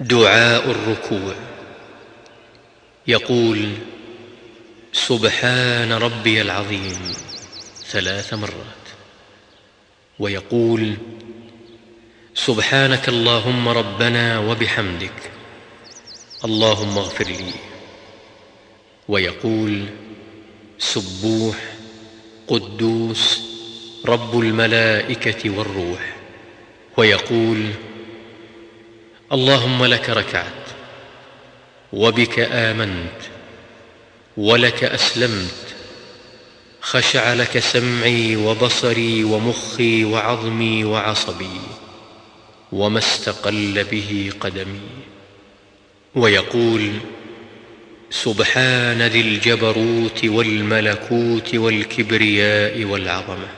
دعاء الركوع. يقول سبحان ربي العظيم ثلاث مرات. ويقول سبحانك اللهم ربنا وبحمدك اللهم اغفر لي. ويقول سبوح قدوس رب الملائكة والروح. ويقول اللهم لك ركعت وبك آمنت ولك أسلمت خشع لك سمعي وبصري ومخي وعظمي وعصبي وما استقل به قدمي ويقول سبحان ذي الجبروت والملكوت والكبرياء والعظمة